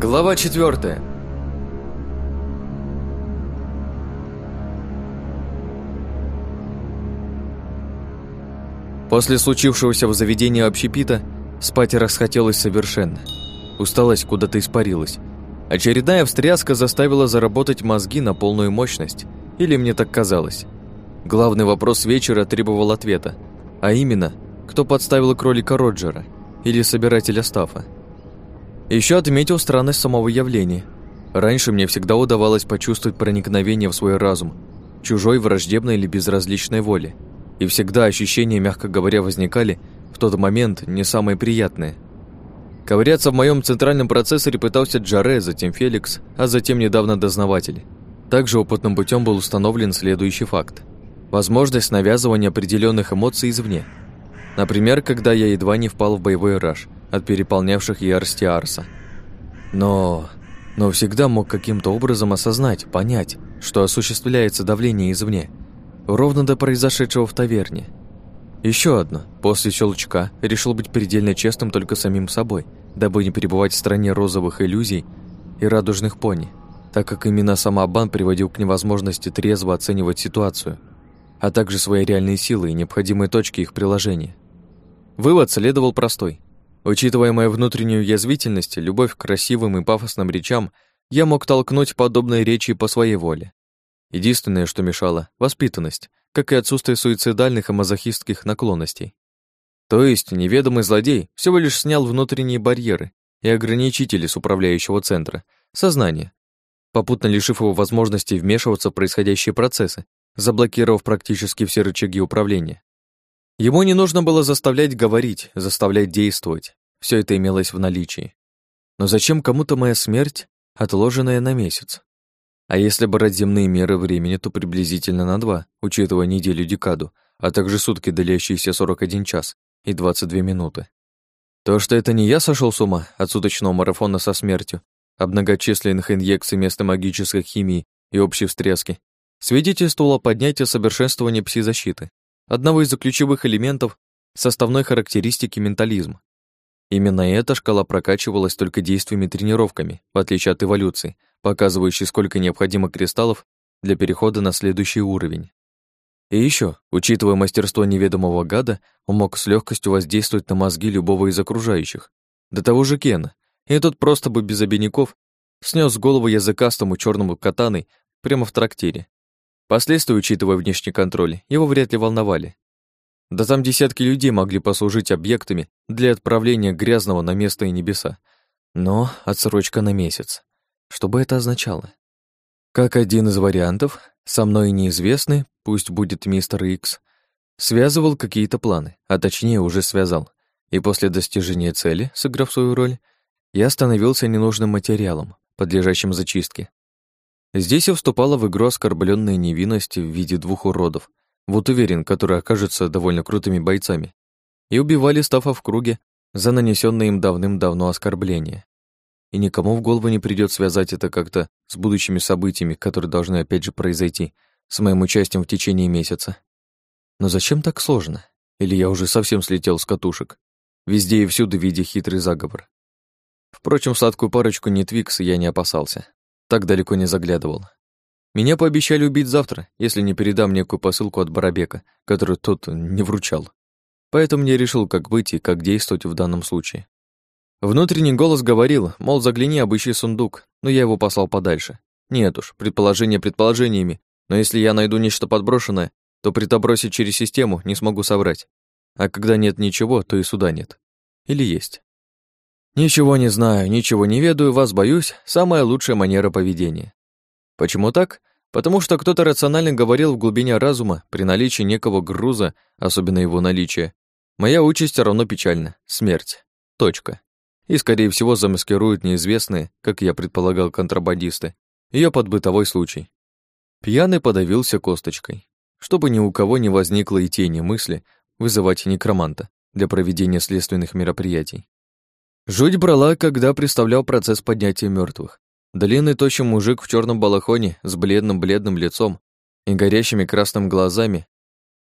Глава четвертая. После случившегося в заведении общепита спать расхотелось совершенно. Усталость куда-то испарилась. Очередная встряска заставила заработать мозги на полную мощность. Или мне так казалось. Главный вопрос вечера требовал ответа. А именно, кто подставил кролика Роджера или собирателя стафа. Еще отметил странность самого явления. Раньше мне всегда удавалось почувствовать проникновение в свой разум, чужой враждебной или безразличной воли. И всегда ощущения, мягко говоря, возникали в тот момент не самые приятные. Ковыряться в моем центральном процессоре пытался Джаре, затем Феликс, а затем недавно дознаватель. Также опытным путем был установлен следующий факт. Возможность навязывания определенных эмоций извне. Например, когда я едва не впал в боевой раж – от переполнявших ярости Арса. Но... но всегда мог каким-то образом осознать, понять, что осуществляется давление извне, ровно до произошедшего в таверне. Еще одно, после щелчка, решил быть предельно честным только самим собой, дабы не перебывать в стране розовых иллюзий и радужных пони, так как именно сам обман приводил к невозможности трезво оценивать ситуацию, а также свои реальные силы и необходимые точки их приложения. Вывод следовал простой. Учитывая мою внутреннюю язвительность, любовь к красивым и пафосным речам, я мог толкнуть подобные речи по своей воле. Единственное, что мешало — воспитанность, как и отсутствие суицидальных и мазохистских наклонностей. То есть неведомый злодей всего лишь снял внутренние барьеры и ограничители с управляющего центра, сознание, попутно лишив его возможности вмешиваться в происходящие процессы, заблокировав практически все рычаги управления. Ему не нужно было заставлять говорить, заставлять действовать. Все это имелось в наличии. Но зачем кому-то моя смерть, отложенная на месяц? А если брать земные меры времени, то приблизительно на два, учитывая неделю-декаду, а также сутки, делящиеся 41 час и 22 минуты. То, что это не я сошел с ума от суточного марафона со смертью, об многочисленных инъекций вместо магической химии и общей встряски, свидетельствовало поднятие совершенствования пси-защиты одного из ключевых элементов составной характеристики ментализма. Именно эта шкала прокачивалась только действиями-тренировками, в отличие от эволюции, показывающей, сколько необходимо кристаллов для перехода на следующий уровень. И еще, учитывая мастерство неведомого гада, он мог с легкостью воздействовать на мозги любого из окружающих. До того же Кена. И тот просто бы без обиняков снес голову языкастому черному катаной прямо в трактире. Последствия, учитывая внешний контроль, его вряд ли волновали. Да там десятки людей могли послужить объектами для отправления грязного на место и небеса. Но отсрочка на месяц. Что бы это означало? Как один из вариантов, со мной неизвестный, пусть будет мистер Икс, связывал какие-то планы, а точнее уже связал. И после достижения цели, сыграв свою роль, я становился ненужным материалом, подлежащим зачистке. Здесь и вступала в игру оскорбленная невинность в виде двух уродов, вот уверен, которые окажутся довольно крутыми бойцами, и убивали Стафа в круге за нанесенное им давным-давно оскорбление. И никому в голову не придет связать это как-то с будущими событиями, которые должны опять же произойти, с моим участием в течение месяца. Но зачем так сложно? Или я уже совсем слетел с катушек? Везде и всюду видя хитрый заговор. Впрочем, сладкую парочку Нетвикс я не опасался. Так далеко не заглядывал. Меня пообещали убить завтра, если не передам некую посылку от Барабека, которую тот не вручал. Поэтому я решил, как быть и как действовать в данном случае. Внутренний голос говорил, мол, загляни, обыщи сундук, но я его послал подальше. Нет уж, предположения предположениями, но если я найду нечто подброшенное, то притобросить через систему не смогу соврать. А когда нет ничего, то и суда нет. Или есть. Ничего не знаю, ничего не ведаю, вас боюсь, самая лучшая манера поведения. Почему так? Потому что кто-то рационально говорил в глубине разума, при наличии некого груза, особенно его наличия, моя участь равно печальна — смерть. Точка. И, скорее всего, замаскируют неизвестные, как я предполагал, контрабандисты, ее под бытовой случай. Пьяный подавился косточкой. Чтобы ни у кого не возникло и тени мысли вызывать некроманта для проведения следственных мероприятий. Жуть брала, когда представлял процесс поднятия мертвых. Длинный тощий мужик в черном балахоне с бледным-бледным лицом и горящими красным глазами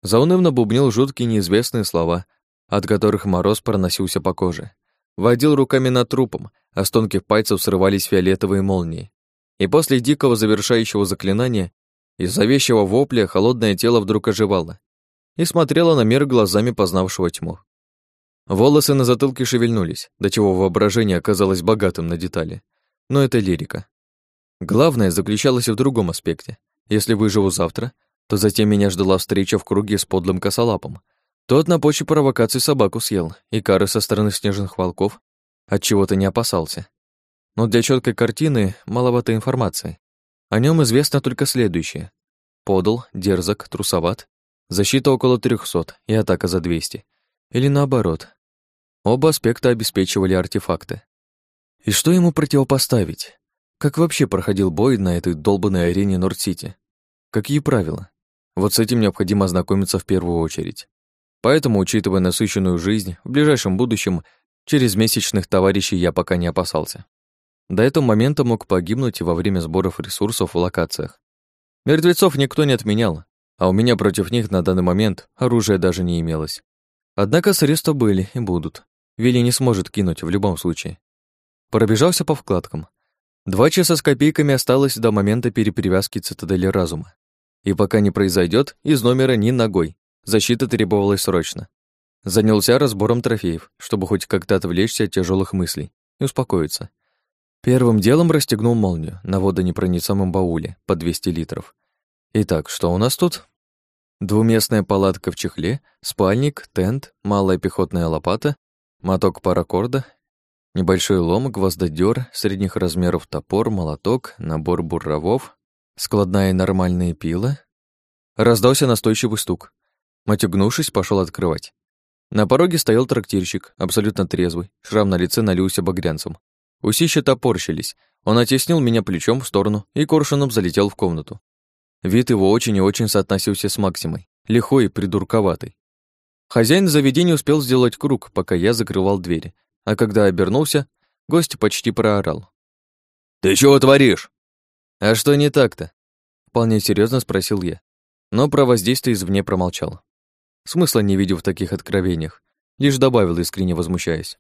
заунывно бубнил жуткие неизвестные слова, от которых мороз проносился по коже. водил руками над трупом, а с тонких пальцев срывались фиолетовые молнии. И после дикого завершающего заклинания из завещего вопля холодное тело вдруг оживало и смотрело на мир глазами познавшего тьму. Волосы на затылке шевельнулись, до чего воображение оказалось богатым на детали. Но это лирика. Главное заключалось в другом аспекте. Если выживу завтра, то затем меня ждала встреча в круге с подлым косолапом. Тот на почве провокации собаку съел, и кары со стороны снежных волков от чего то не опасался. Но для четкой картины маловато информации. О нем известно только следующее. Подал, дерзок, трусоват, защита около 300 и атака за 200. Или наоборот. Оба аспекта обеспечивали артефакты. И что ему противопоставить? Как вообще проходил бой на этой долбанной арене Норд-Сити? Какие правила? Вот с этим необходимо ознакомиться в первую очередь. Поэтому, учитывая насыщенную жизнь, в ближайшем будущем через месячных товарищей я пока не опасался. До этого момента мог погибнуть во время сборов ресурсов в локациях. Мертвецов никто не отменял, а у меня против них на данный момент оружия даже не имелось. Однако средства были и будут. Вилли не сможет кинуть в любом случае. Пробежался по вкладкам. Два часа с копейками осталось до момента переперевязки цитадели разума. И пока не произойдет, из номера ни ногой. Защита требовалась срочно. Занялся разбором трофеев, чтобы хоть как-то отвлечься от тяжелых мыслей и успокоиться. Первым делом расстегнул молнию на водонепроницаемом бауле по 200 литров. Итак, что у нас тут? Двуместная палатка в чехле, спальник, тент, малая пехотная лопата, моток паракорда, небольшой лом, гвоздодёр, средних размеров топор, молоток, набор буровов, складная нормальная пила. Раздался настойчивый стук. Матюгнувшись, пошел открывать. На пороге стоял трактирщик, абсолютно трезвый, шрам на лице налился багрянцем. Усища топорщились, он оттеснил меня плечом в сторону и коршуном залетел в комнату. Вид его очень и очень соотносился с Максимой, лихой и придурковатый. Хозяин заведения успел сделать круг, пока я закрывал двери, а когда обернулся, гость почти проорал. «Ты чего творишь?» «А что не так-то?» Вполне серьезно спросил я, но про воздействие извне промолчал. Смысла не видел в таких откровениях, лишь добавил, искренне возмущаясь.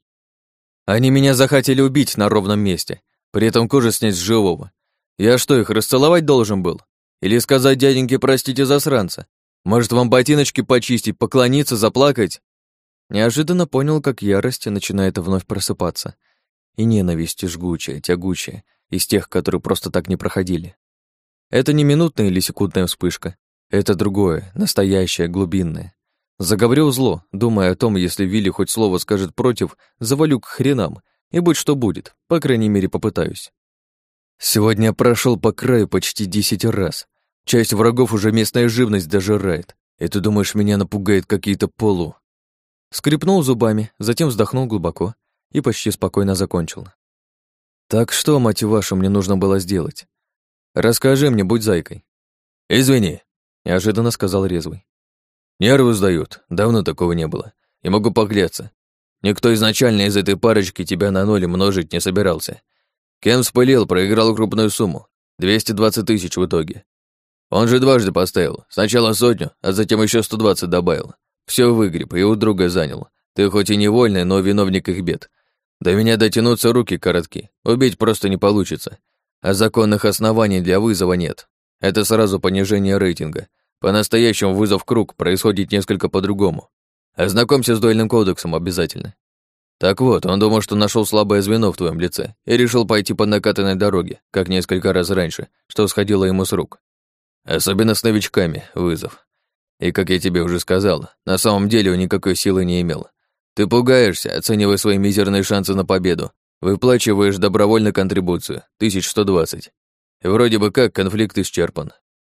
Они меня захотели убить на ровном месте, при этом кожу снять с живого. Я что, их расцеловать должен был? Или сказать дяденьке простите засранца? Может, вам ботиночки почистить, поклониться, заплакать? Неожиданно понял, как ярость начинает вновь просыпаться. И ненависть жгучая, тягучая, из тех, которые просто так не проходили. Это не минутная или секундная вспышка. Это другое, настоящее, глубинное. Заговорил зло, думая о том, если Вилли хоть слово скажет против, завалю к хренам, и будь что будет, по крайней мере попытаюсь. Сегодня я прошел по краю почти десять раз. Часть врагов уже местная живность дожирает. И ты думаешь, меня напугает какие-то полу? Скрипнул зубами, затем вздохнул глубоко и почти спокойно закончил. Так что, мать вашу, мне нужно было сделать? Расскажи мне, будь зайкой. Извини, неожиданно сказал резвый. Нервы сдают, давно такого не было. И могу покляться. Никто изначально из этой парочки тебя на ноль множить не собирался. Кен вспылил, проиграл крупную сумму. 220 тысяч в итоге. Он же дважды поставил. Сначала сотню, а затем еще 120 добавил. Все выгреб и у друга занял. Ты хоть и невольный, но виновник их бед. До меня дотянуться руки коротки. Убить просто не получится. А законных оснований для вызова нет. Это сразу понижение рейтинга. По-настоящему вызов круг происходит несколько по-другому. Ознакомься с дуэльным кодексом обязательно. Так вот, он думал, что нашел слабое звено в твоем лице и решил пойти по накатанной дороге, как несколько раз раньше, что сходило ему с рук. Особенно с новичками, вызов. И, как я тебе уже сказал, на самом деле он никакой силы не имел. Ты пугаешься, оценивая свои мизерные шансы на победу, выплачиваешь добровольно контрибуцию, 1120. И вроде бы как конфликт исчерпан.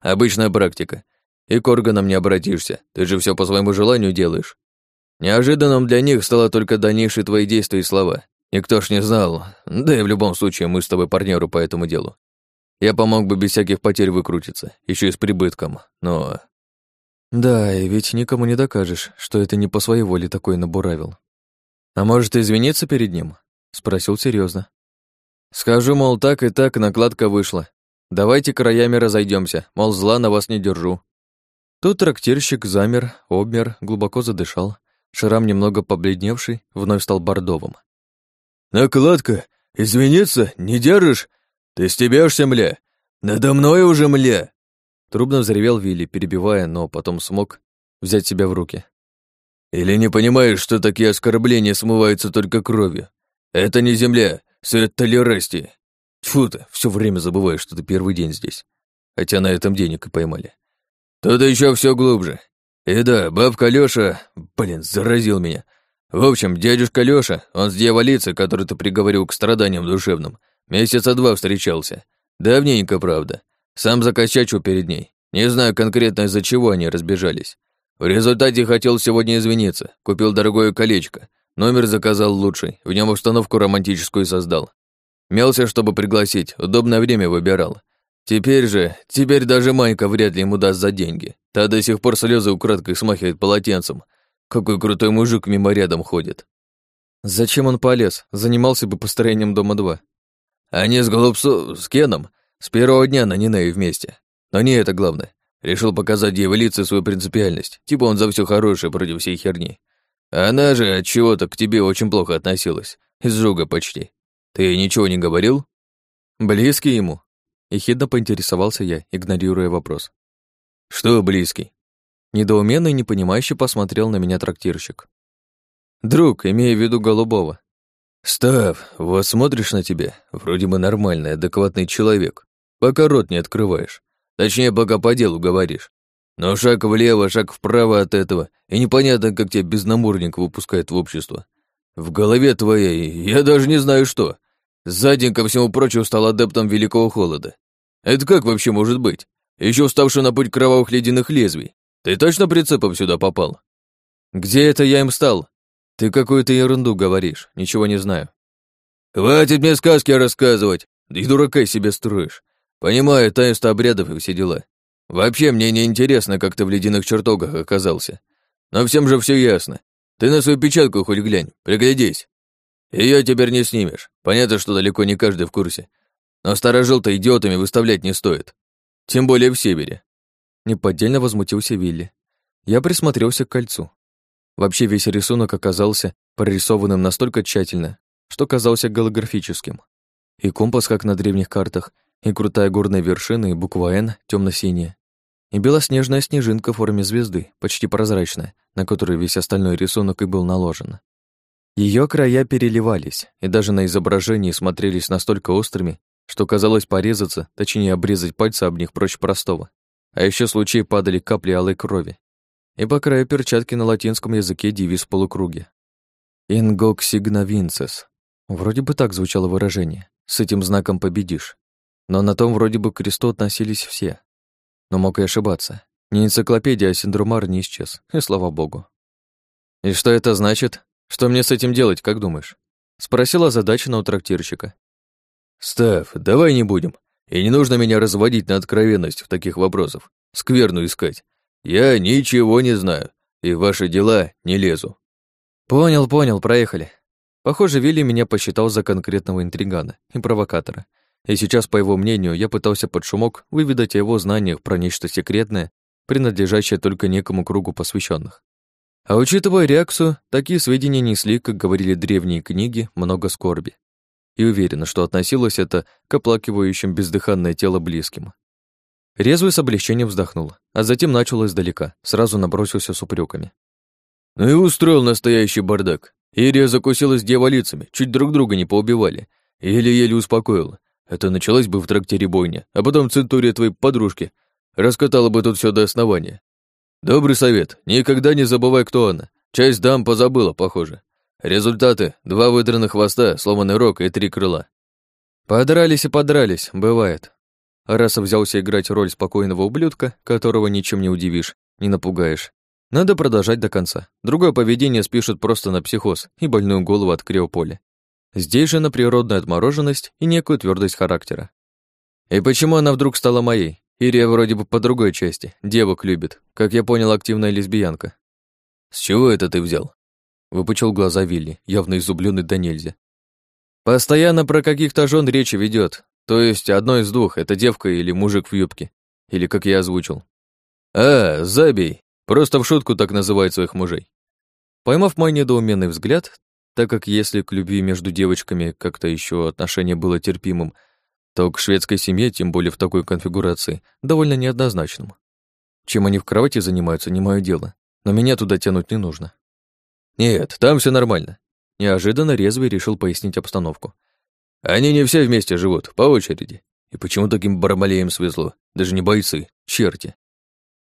Обычная практика, и к органам не обратишься. Ты же все по своему желанию делаешь. Неожиданным для них стало только дальнейшие твои действия и слова. Никто ж не знал. Да и в любом случае мы с тобой партнеры по этому делу. Я помог бы без всяких потерь выкрутиться, еще и с прибытком, но... Да, и ведь никому не докажешь, что это не по своей воле такой набуравил. А может, извиниться перед ним? Спросил серьезно. Скажу, мол, так и так накладка вышла. Давайте краями разойдемся, мол, зла на вас не держу. Тут трактирщик замер, обмер, глубоко задышал. Шрам, немного побледневший, вновь стал бордовым. Накладка? Извиниться? Не держишь? Ты стебешься, мля? Надо мной уже, мля!» Трубно взревел Вилли, перебивая, но потом смог взять себя в руки. «Или не понимаешь, что такие оскорбления смываются только кровью? Это не земля, свет толерасти. Тьфу ты, все время забываю, что ты первый день здесь. Хотя на этом денег и поймали. Тут еще все глубже. И да, бабка Лёша, блин, заразил меня. В общем, дядюшка Лёша, он с дьяволицей, который ты приговорил к страданиям душевным, месяца два встречался. Давненько, правда. Сам закосячил перед ней. Не знаю конкретно, из-за чего они разбежались. В результате хотел сегодня извиниться, купил дорогое колечко, номер заказал лучший, в нем установку романтическую создал. Мелся, чтобы пригласить, удобное время выбирал. Теперь же, теперь даже Манька вряд ли ему даст за деньги. Та до сих пор слезы украдкой смахивает полотенцем. Какой крутой мужик мимо рядом ходит. Зачем он полез? Занимался бы построением дома 2. Они с Голубцу, с Кеном, с первого дня на Нинее вместе. Но не это главное. Решил показать дьяволице свою принципиальность. Типа он за все хорошее против всей херни. Она же от чего-то к тебе очень плохо относилась. Изжога почти. Ты ничего не говорил? Близкий ему, Ехидно поинтересовался я, игнорируя вопрос. «Что близкий?» Недоуменно и непонимающе посмотрел на меня трактирщик. «Друг, имея в виду Голубого». «Став, вот смотришь на тебя, вроде бы нормальный, адекватный человек, пока рот не открываешь. Точнее, пока по делу говоришь. Но шаг влево, шаг вправо от этого, и непонятно, как тебя безнамордник выпускает в общество. В голове твоей я даже не знаю что. Сзади, ко всему прочему, стал адептом Великого Холода. Это как вообще может быть? Еще уставший на путь кровавых ледяных лезвий. Ты точно прицепом сюда попал? Где это я им стал? Ты какую-то ерунду говоришь, ничего не знаю. Хватит мне сказки рассказывать, и дурака себе строишь. Понимаю, таинство обрядов и все дела. Вообще, мне не интересно, как ты в ледяных чертогах оказался. Но всем же все ясно. Ты на свою печатку хоть глянь, приглядись. Ее теперь не снимешь. Понятно, что далеко не каждый в курсе. Но старожил-то идиотами выставлять не стоит. Тем более в Севере. Неподдельно возмутился Вилли. Я присмотрелся к кольцу. Вообще весь рисунок оказался прорисованным настолько тщательно, что казался голографическим. И компас, как на древних картах, и крутая горная вершина, и буква «Н» темно-синяя, и белоснежная снежинка в форме звезды, почти прозрачная, на которой весь остальной рисунок и был наложен. Ее края переливались, и даже на изображении смотрелись настолько острыми, что казалось порезаться, точнее обрезать пальцы об них проще простого. А еще случаи падали капли алой крови. И по краю перчатки на латинском языке девиз в полукруге. «Ингок сигна винцес». Вроде бы так звучало выражение. «С этим знаком победишь». Но на том вроде бы к кресту относились все. Но мог и ошибаться. Не энциклопедия, а синдромар не исчез, и слава богу. «И что это значит?» Что мне с этим делать, как думаешь? Спросила задача у трактирщика. Став, давай не будем. И не нужно меня разводить на откровенность в таких вопросах. Скверну искать. Я ничего не знаю, и в ваши дела не лезу. Понял, понял, проехали. Похоже, Вилли меня посчитал за конкретного интригана и провокатора. И сейчас, по его мнению, я пытался под шумок выведать о его знаниях про нечто секретное, принадлежащее только некому кругу посвященных. А учитывая реакцию, такие сведения несли, как говорили древние книги, много скорби. И уверена, что относилось это к оплакивающим бездыханное тело близким. Резвый с облегчением вздохнул, а затем начал издалека, сразу набросился с упреками. «Ну и устроил настоящий бардак. Ирия закусилась дьяволицами, чуть друг друга не поубивали. Еле-еле успокоила. Это началось бы в трактире бойня, а потом центурия твоей подружки раскатала бы тут все до основания. Добрый совет. Никогда не забывай, кто она. Часть дам позабыла, похоже. Результаты. Два выдранных хвоста, сломанный рог и три крыла. Подрались и подрались, бывает. Арасов взялся играть роль спокойного ублюдка, которого ничем не удивишь, не напугаешь. Надо продолжать до конца. Другое поведение спишут просто на психоз и больную голову от криополя. Здесь же на природную отмороженность и некую твердость характера. И почему она вдруг стала моей? Ирия вроде бы по другой части, девок любит, как я понял, активная лесбиянка. С чего это ты взял? Выпучил глаза Вилли, явно изумленный до нельзя. Постоянно про каких-то жен речи ведет. То есть одно из двух, это девка или мужик в юбке. Или как я озвучил. А, забей. Просто в шутку так называют своих мужей. Поймав мой недоуменный взгляд, так как если к любви между девочками как-то еще отношение было терпимым, то к шведской семье, тем более в такой конфигурации, довольно неоднозначным. Чем они в кровати занимаются, не мое дело, но меня туда тянуть не нужно. Нет, там все нормально. Неожиданно резвый решил пояснить обстановку. Они не все вместе живут, по очереди. И почему таким бармалеям свезло? Даже не бойцы, черти.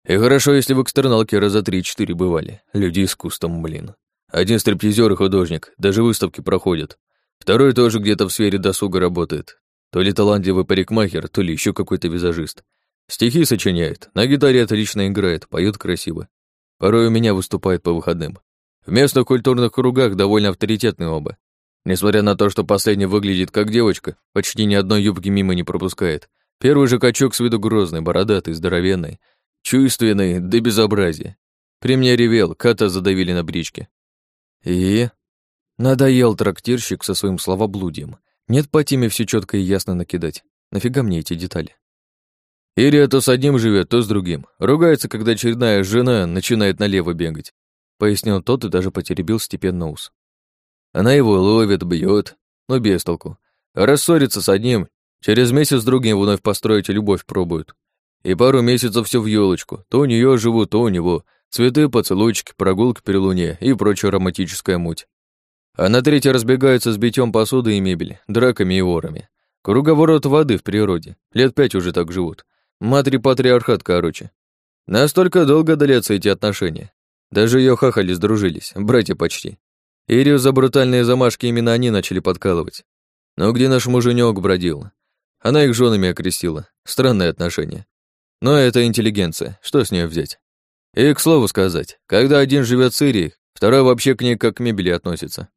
И хорошо, если в экстерналке раза три-четыре бывали. Люди искусством, блин. Один стриптизер и художник, даже выставки проходят. Второй тоже где-то в сфере досуга работает. То ли талантливый парикмахер, то ли еще какой-то визажист. Стихи сочиняет, на гитаре отлично играет, поет красиво. Порой у меня выступает по выходным. В местных культурных кругах довольно авторитетны оба. Несмотря на то, что последний выглядит как девочка, почти ни одной юбки мимо не пропускает. Первый же качок с виду грозный, бородатый, здоровенный, чувственный до безобразия. При мне ревел, кота задавили на бричке. И... Надоел трактирщик со своим словоблудием. Нет по теме все четко и ясно накидать. Нафига мне эти детали? Ирия то с одним живет, то с другим. Ругается, когда очередная жена начинает налево бегать. Пояснил тот и даже потеребил степенно ус. Она его ловит, бьет, но без толку. Рассорится с одним, через месяц с другим вновь построить любовь пробуют. И пару месяцев все в елочку. То у нее живу, то у него. Цветы, поцелуйчики, прогулки при луне и прочая романтическая муть. А на третье разбегаются с битьем посуды и мебели, драками и ворами. Круговорот воды в природе. Лет пять уже так живут. Матри-патриархат, короче. Настолько долго длятся эти отношения. Даже ее хахали сдружились, братья почти. Ирию за брутальные замашки именно они начали подкалывать. Но где наш муженек бродил? Она их женами окрестила. Странные отношения. Но это интеллигенция, что с нее взять? И, к слову сказать, когда один живет с Ирией, второй вообще к ней как к мебели относится.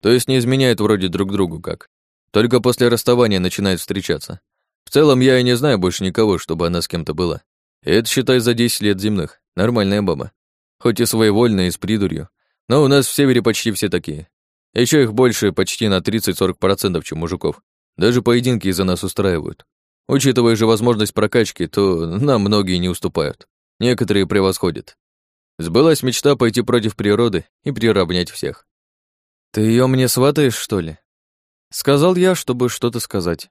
То есть не изменяет вроде друг другу как. Только после расставания начинает встречаться. В целом я и не знаю больше никого, чтобы она с кем-то была. И это, считай, за 10 лет земных. Нормальная баба. Хоть и своевольная, и с придурью. Но у нас в Севере почти все такие. Еще их больше почти на 30-40%, чем мужиков. Даже поединки из-за нас устраивают. Учитывая же возможность прокачки, то нам многие не уступают. Некоторые превосходят. Сбылась мечта пойти против природы и приравнять всех. «Ты ее мне сватаешь, что ли?» Сказал я, чтобы что-то сказать.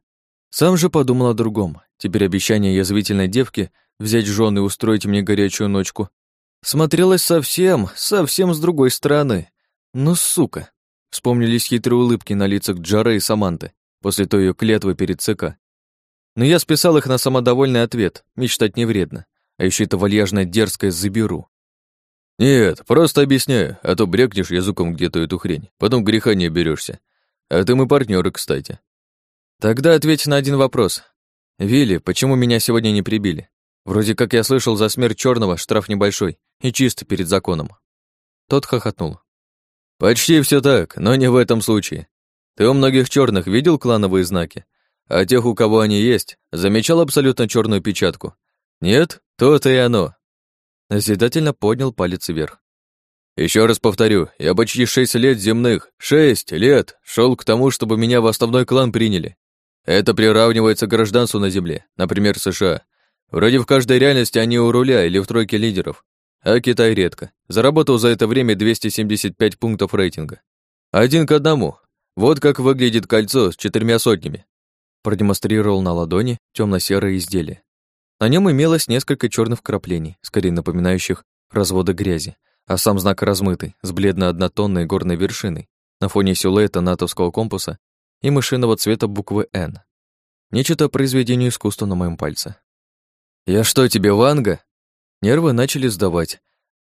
Сам же подумал о другом. Теперь обещание язвительной девки взять жены и устроить мне горячую ночку смотрелось совсем, совсем с другой стороны. Ну, сука. Вспомнились хитрые улыбки на лицах Джара и Саманты после той ее клятвы перед ЦК. Но я списал их на самодовольный ответ, мечтать не вредно. А еще это вальяжное дерзкое заберу. Нет, просто объясняю, а то брякнешь языком где-то эту хрень, потом греха не берешься. А ты мы партнеры, кстати. Тогда ответь на один вопрос. Вилли, почему меня сегодня не прибили? Вроде как я слышал, за смерть черного штраф небольшой и чисто перед законом. Тот хохотнул. Почти все так, но не в этом случае. Ты у многих черных видел клановые знаки? А тех, у кого они есть, замечал абсолютно черную печатку. Нет? То-то и оно. Назидательно поднял палец вверх. Еще раз повторю, я почти шесть лет земных, шесть лет, шел к тому, чтобы меня в основной клан приняли. Это приравнивается к гражданству на земле, например, США. Вроде в каждой реальности они у руля или в тройке лидеров, а Китай редко. Заработал за это время 275 пунктов рейтинга. Один к одному. Вот как выглядит кольцо с четырьмя сотнями. Продемонстрировал на ладони темно-серое изделие. На нем имелось несколько черных вкраплений, скорее напоминающих разводы грязи, а сам знак размытый, с бледно-однотонной горной вершиной, на фоне силуэта натовского компаса и мышиного цвета буквы «Н». Нечто произведение искусства на моем пальце. «Я что, тебе Ванга?» Нервы начали сдавать.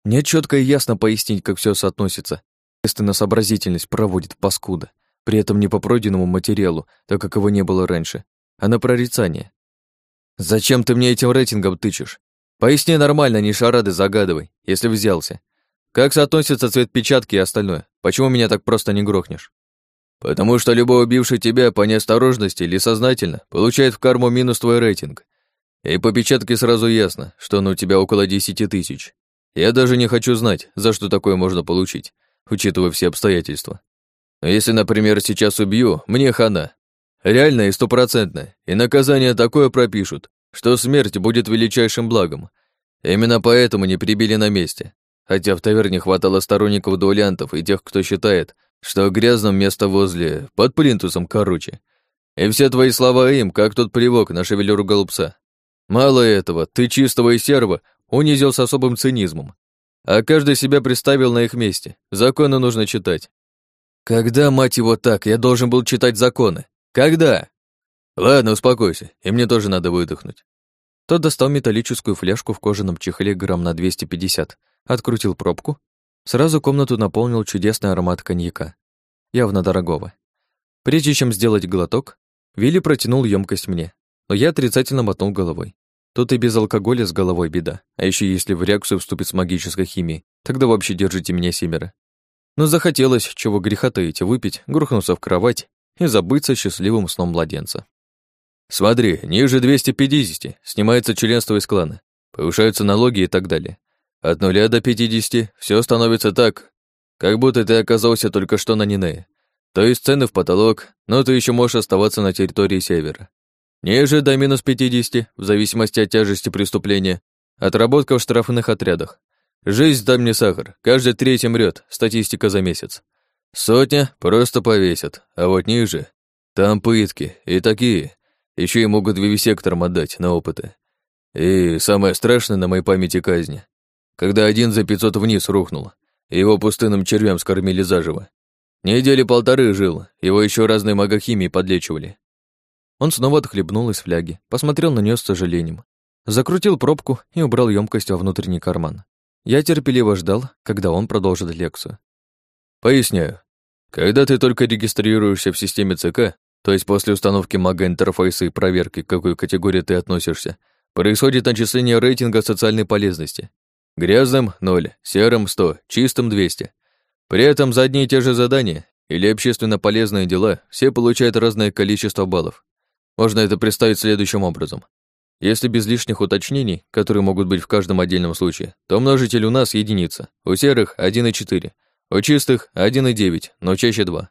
Мне четко и ясно пояснить, как все соотносится. Тесты на сообразительность проводит паскуда. При этом не по пройденному материалу, так как его не было раньше, а на прорицание. «Зачем ты мне этим рейтингом тычешь? Поясни нормально, не шарады загадывай, если взялся. Как соотносится цвет печатки и остальное? Почему меня так просто не грохнешь?» «Потому что любой убивший тебя по неосторожности или сознательно получает в карму минус твой рейтинг. И по печатке сразу ясно, что он у тебя около десяти тысяч. Я даже не хочу знать, за что такое можно получить, учитывая все обстоятельства. Но если, например, сейчас убью, мне хана. Реально и стопроцентно. И наказание такое пропишут, что смерть будет величайшим благом. Именно поэтому не прибили на месте. Хотя в таверне хватало сторонников дуэлянтов и тех, кто считает, что грязном место возле, под плинтусом, короче. И все твои слова им, как тот плевок на шевелюру голубца. Мало этого, ты чистого и серого унизил с особым цинизмом. А каждый себя представил на их месте. Законы нужно читать. Когда, мать его, так, я должен был читать законы? Когда? Ладно, успокойся, и мне тоже надо выдохнуть. Тот достал металлическую фляжку в кожаном чехле грамм на 250, открутил пробку. Сразу комнату наполнил чудесный аромат коньяка. Явно дорогого. Прежде чем сделать глоток, Вилли протянул емкость мне, но я отрицательно мотнул головой. Тут и без алкоголя с головой беда, а еще если в реакцию вступит с магической химией, тогда вообще держите меня семеро. Но захотелось, чего греха таить, выпить, грохнуться в кровать и забыться счастливым сном младенца. Смотри, ниже 250 снимается членство из клана, повышаются налоги и так далее. От нуля до 50 все становится так, как будто ты оказался только что на Нинее. То есть цены в потолок, но ты еще можешь оставаться на территории севера. Ниже до минус 50, в зависимости от тяжести преступления, отработка в штрафных отрядах. Жизнь там не сахар, каждый третий мрет, статистика за месяц. Сотня просто повесят, а вот ниже, там пытки, и такие, еще и могут вивисектором отдать на опыты. И самое страшное на моей памяти казни, когда один за 500 вниз рухнул, его пустынным червям скормили заживо. Недели полторы жил, его еще разной магохимией подлечивали. Он снова отхлебнул из фляги, посмотрел на нее с сожалением, закрутил пробку и убрал емкость во внутренний карман. Я терпеливо ждал, когда он продолжит лекцию. Поясняю. Когда ты только регистрируешься в системе ЦК, то есть после установки мага-интерфейса и проверки, к какой категории ты относишься, происходит начисление рейтинга социальной полезности. Грязным — 0, серым — 100, чистым — 200. При этом за одни и те же задания или общественно полезные дела все получают разное количество баллов. Можно это представить следующим образом. Если без лишних уточнений, которые могут быть в каждом отдельном случае, то множитель у нас единица, у серых 1,4, у чистых 1,9, но чаще 2.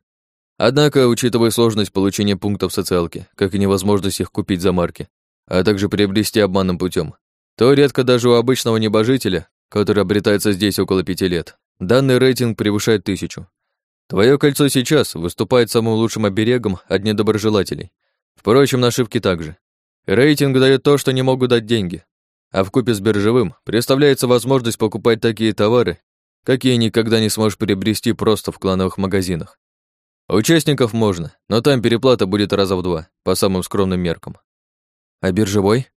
Однако, учитывая сложность получения пунктов социалки, как и невозможность их купить за марки, а также приобрести обманным путем, то редко даже у обычного небожителя, который обретается здесь около пяти лет, данный рейтинг превышает тысячу. Твое кольцо сейчас выступает самым лучшим оберегом от недоброжелателей – Впрочем, на ошибки также. Рейтинг дает то, что не могут дать деньги. А в купе с биржевым представляется возможность покупать такие товары, какие никогда не сможешь приобрести просто в клановых магазинах. Участников можно, но там переплата будет раза в два, по самым скромным меркам. А биржевой?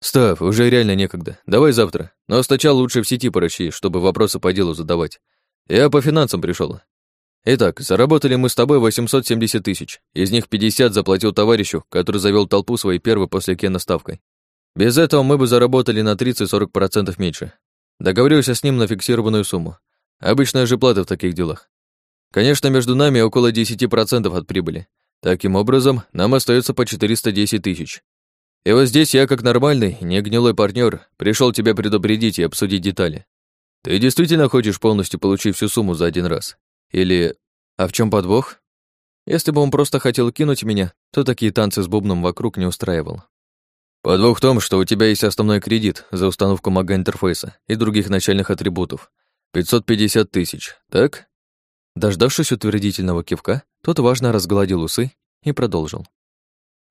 Став, уже реально некогда. Давай завтра. Но сначала лучше в сети поращи, чтобы вопросы по делу задавать. Я по финансам пришел. Итак, заработали мы с тобой 870 тысяч. Из них 50 заплатил товарищу, который завел толпу своей первой после Кена ставкой. Без этого мы бы заработали на 30-40% меньше. Договорился с ним на фиксированную сумму. Обычная же плата в таких делах. Конечно, между нами около 10% от прибыли. Таким образом, нам остается по 410 тысяч. И вот здесь я, как нормальный, не гнилой партнер, пришел тебя предупредить и обсудить детали. Ты действительно хочешь полностью получить всю сумму за один раз? Или «А в чем подвох?» Если бы он просто хотел кинуть меня, то такие танцы с бубном вокруг не устраивал. Подвох в том, что у тебя есть основной кредит за установку мага-интерфейса и других начальных атрибутов. 550 тысяч, так? Дождавшись утвердительного кивка, тот важно разгладил усы и продолжил.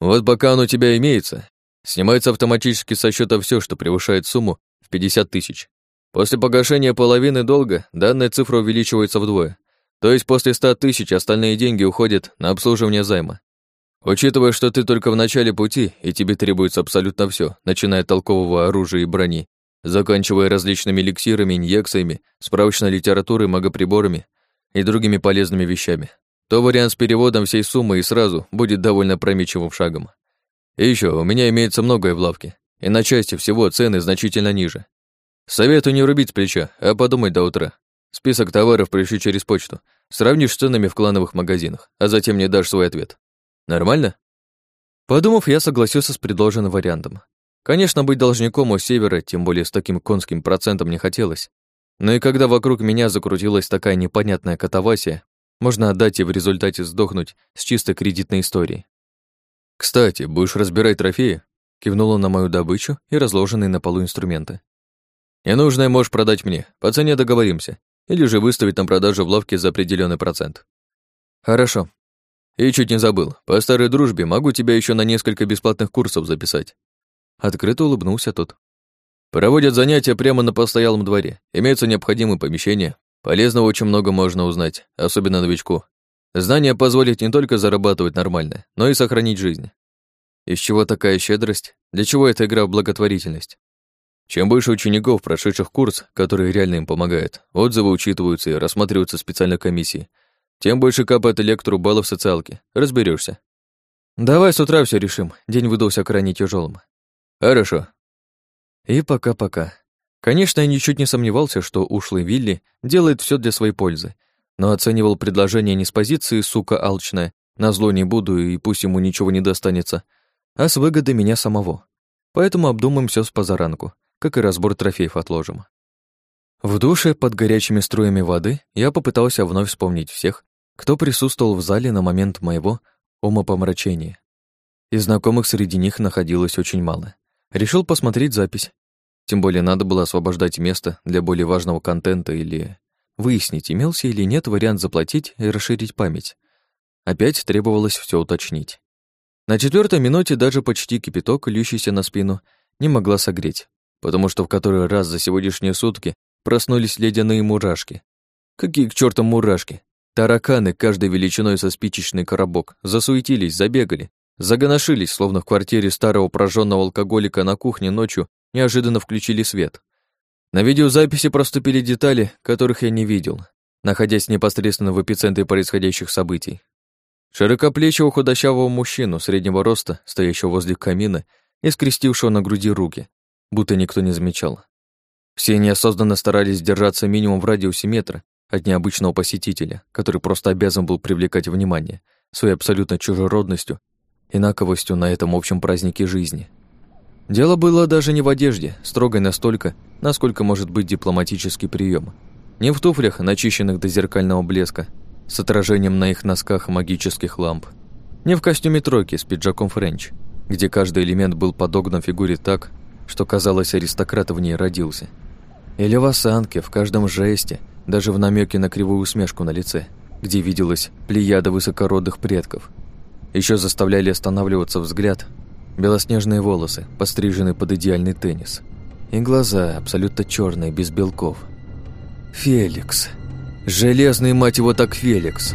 Вот пока он у тебя имеется, снимается автоматически со счета все, что превышает сумму в 50 тысяч. После погашения половины долга данная цифра увеличивается вдвое, то есть после ста тысяч остальные деньги уходят на обслуживание займа. Учитывая, что ты только в начале пути, и тебе требуется абсолютно все, начиная от толкового оружия и брони, заканчивая различными эликсирами, инъекциями, справочной литературой, магоприборами и другими полезными вещами, то вариант с переводом всей суммы и сразу будет довольно промечивым шагом. И еще, у меня имеется многое в лавке, и на части всего цены значительно ниже. Советую не рубить с плеча, а подумать до утра. Список товаров пришлю через почту. Сравнишь с ценами в клановых магазинах, а затем мне дашь свой ответ. Нормально? Подумав, я согласился с предложенным вариантом. Конечно, быть должником у севера, тем более с таким конским процентом не хотелось. Но и когда вокруг меня закрутилась такая непонятная катавасия, можно отдать и в результате сдохнуть с чисто кредитной историей. «Кстати, будешь разбирать трофеи?» Кивнула на мою добычу и разложенные на полу инструменты. «Ненужное можешь продать мне, по цене договоримся или же выставить на продажу в лавке за определенный процент. Хорошо. И чуть не забыл, по старой дружбе могу тебя еще на несколько бесплатных курсов записать. Открыто улыбнулся тот. Проводят занятия прямо на постоялом дворе. Имеются необходимые помещения. Полезно очень много можно узнать, особенно новичку. Знания позволят не только зарабатывать нормально, но и сохранить жизнь. Из чего такая щедрость? Для чего эта игра в благотворительность? Чем больше учеников, прошедших курс, который реально им помогает, отзывы учитываются и рассматриваются специальной комиссией, тем больше капает лектору баллов социалки. Разберешься. Давай с утра все решим. День выдался крайне тяжелым. Хорошо. И пока-пока. Конечно, я ничуть не сомневался, что ушлый Вилли делает все для своей пользы, но оценивал предложение не с позиции «сука алчная», на зло не буду и пусть ему ничего не достанется, а с выгодой меня самого. Поэтому обдумаем все с позаранку, как и разбор трофеев отложим. В душе под горячими струями воды я попытался вновь вспомнить всех, кто присутствовал в зале на момент моего умопомрачения. И знакомых среди них находилось очень мало. Решил посмотреть запись. Тем более надо было освобождать место для более важного контента или выяснить, имелся или нет вариант заплатить и расширить память. Опять требовалось все уточнить. На четвертой минуте даже почти кипяток, льющийся на спину, не могла согреть, потому что в который раз за сегодняшние сутки проснулись ледяные мурашки. Какие к чертам мурашки? Тараканы, каждой величиной со спичечный коробок, засуетились, забегали, загоношились, словно в квартире старого прожженного алкоголика на кухне ночью неожиданно включили свет. На видеозаписи проступили детали, которых я не видел, находясь непосредственно в эпицентре происходящих событий. Широкоплечего худощавого мужчину среднего роста, стоящего возле камина и скрестившего на груди руки, будто никто не замечал. Все неосознанно старались держаться минимум в радиусе метра от необычного посетителя, который просто обязан был привлекать внимание своей абсолютно чужеродностью и наковостью на этом общем празднике жизни. Дело было даже не в одежде, строгой настолько, насколько может быть дипломатический прием. Не в туфлях, начищенных до зеркального блеска, с отражением на их носках магических ламп. Не в костюме тройки с пиджаком френч, где каждый элемент был подогнан к фигуре так, что казалось, аристократ в ней родился. Или в осанке, в каждом жесте, даже в намеке на кривую усмешку на лице, где виделась плеяда высокородных предков. Еще заставляли останавливаться взгляд белоснежные волосы, постриженные под идеальный теннис, и глаза абсолютно черные, без белков. Феликс. Железный, мать его, так Феликс.